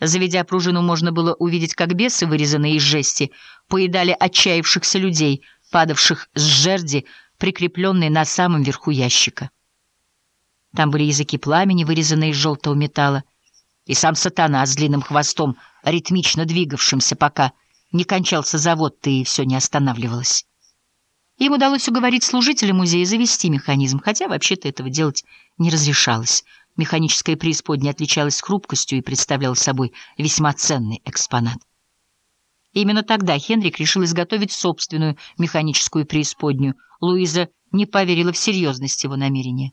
Заведя пружину, можно было увидеть, как бесы, вырезанные из жести, поедали отчаявшихся людей, падавших с жерди, прикрепленной на самом верху ящика. Там были языки пламени, вырезанные из желтого металла, и сам сатана с длинным хвостом, ритмично двигавшимся, пока не кончался завод, и все не останавливалось. Им удалось уговорить служителя музея завести механизм, хотя вообще-то этого делать не разрешалось. Механическая преисподняя отличалась хрупкостью и представляла собой весьма ценный экспонат. Именно тогда Хенрик решил изготовить собственную механическую преисподнюю. Луиза не поверила в серьезность его намерения.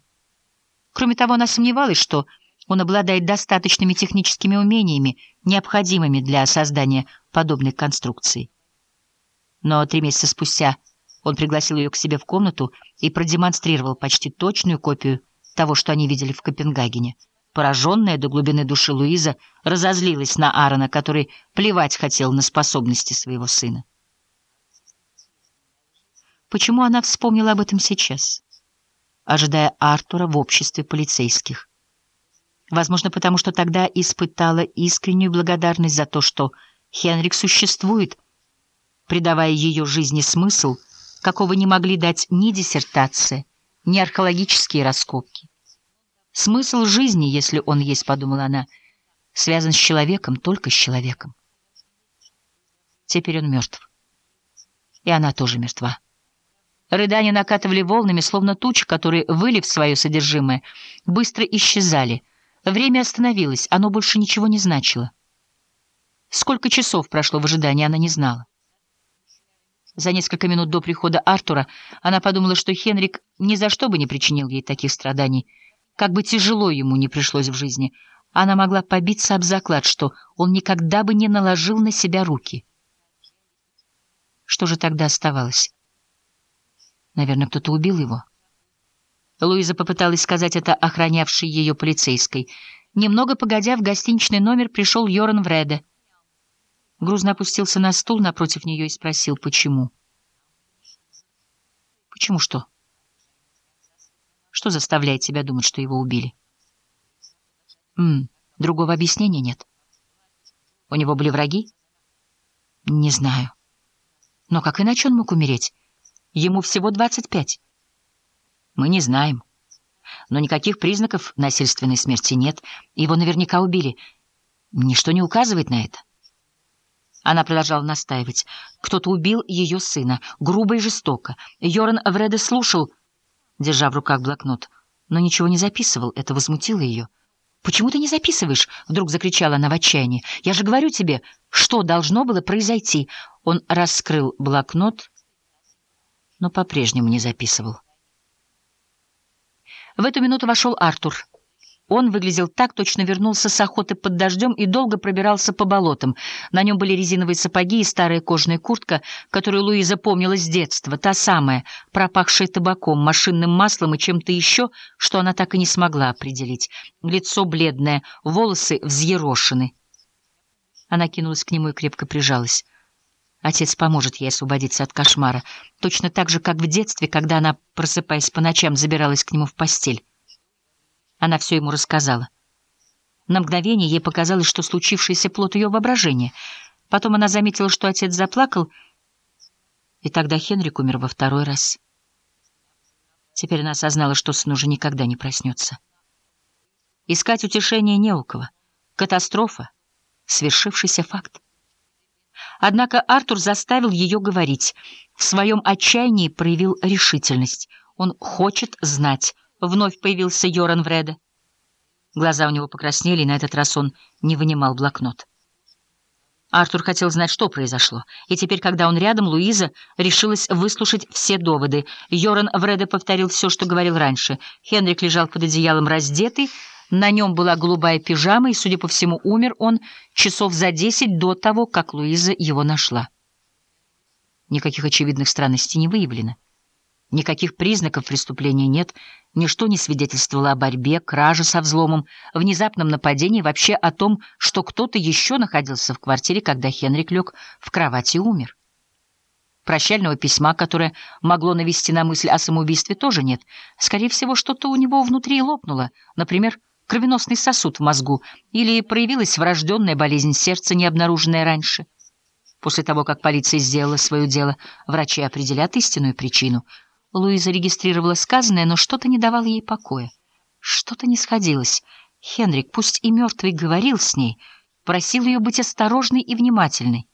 Кроме того, она сомневалась, что он обладает достаточными техническими умениями, необходимыми для создания подобной конструкции. Но три месяца спустя он пригласил ее к себе в комнату и продемонстрировал почти точную копию того, что они видели в Копенгагене. Пораженная до глубины души Луиза разозлилась на Аарона, который плевать хотел на способности своего сына. Почему она вспомнила об этом сейчас, ожидая Артура в обществе полицейских? Возможно, потому что тогда испытала искреннюю благодарность за то, что Хенрик существует, придавая ее жизни смысл, какого не могли дать ни диссертация, ни археологические раскопки. Смысл жизни, если он есть, подумала она, связан с человеком, только с человеком. Теперь он мертв. И она тоже мертва. Рыдания накатывали волнами, словно тучи, которые, вылив свое содержимое, быстро исчезали — Время остановилось, оно больше ничего не значило. Сколько часов прошло в ожидании, она не знала. За несколько минут до прихода Артура она подумала, что Хенрик ни за что бы не причинил ей таких страданий. Как бы тяжело ему не пришлось в жизни, она могла побиться об заклад, что он никогда бы не наложил на себя руки. Что же тогда оставалось? Наверное, кто-то убил его. Луиза попыталась сказать это охранявшей ее полицейской. Немного погодя, в гостиничный номер пришел Йоран Вреде. Грузно опустился на стул напротив нее и спросил, почему. «Почему что? Что заставляет тебя думать, что его убили?» «М другого объяснения нет. У него были враги?» «Не знаю. Но как иначе он мог умереть? Ему всего двадцать пять». Мы не знаем. Но никаких признаков насильственной смерти нет. Его наверняка убили. Ничто не указывает на это. Она продолжала настаивать. Кто-то убил ее сына. Грубо и жестоко. Йоран Вреде слушал, держа в руках блокнот, но ничего не записывал. Это возмутило ее. «Почему ты не записываешь?» — вдруг закричала она в отчаянии. «Я же говорю тебе, что должно было произойти?» Он раскрыл блокнот, но по-прежнему не записывал. В эту минуту вошел Артур. Он выглядел так, точно вернулся с охоты под дождем и долго пробирался по болотам. На нем были резиновые сапоги и старая кожаная куртка, которую Луиза помнила с детства, та самая, пропахшая табаком, машинным маслом и чем-то еще, что она так и не смогла определить. Лицо бледное, волосы взъерошены. Она кинулась к нему и крепко прижалась. Отец поможет ей освободиться от кошмара, точно так же, как в детстве, когда она, просыпаясь по ночам, забиралась к нему в постель. Она все ему рассказала. На мгновение ей показалось, что случившееся плод ее воображения. Потом она заметила, что отец заплакал, и тогда Хенрик умер во второй раз. Теперь она осознала, что сын уже никогда не проснется. Искать утешения не у кого. Катастрофа — свершившийся факт. Однако Артур заставил ее говорить. В своем отчаянии проявил решительность. Он хочет знать. Вновь появился Йоран Вреде. Глаза у него покраснели, и на этот раз он не вынимал блокнот. Артур хотел знать, что произошло, и теперь, когда он рядом, Луиза решилась выслушать все доводы. Йоран Вреде повторил все, что говорил раньше. Хенрик лежал под одеялом раздетый, на нем была голубая пижама, и, судя по всему, умер он часов за десять до того, как Луиза его нашла. Никаких очевидных странностей не выявлено. Никаких признаков преступления нет, ничто не свидетельствовало о борьбе, краже со взломом, внезапном нападении, вообще о том, что кто-то еще находился в квартире, когда Хенрик лег в кровати и умер. Прощального письма, которое могло навести на мысль о самоубийстве, тоже нет. Скорее всего, что-то у него внутри лопнуло, например, кровеносный сосуд в мозгу или проявилась врожденная болезнь сердца, не обнаруженная раньше. После того, как полиция сделала свое дело, врачи определят истинную причину. Луиза регистрировала сказанное, но что-то не давало ей покоя. Что-то не сходилось. Хенрик, пусть и мертвый, говорил с ней, просил ее быть осторожной и внимательной.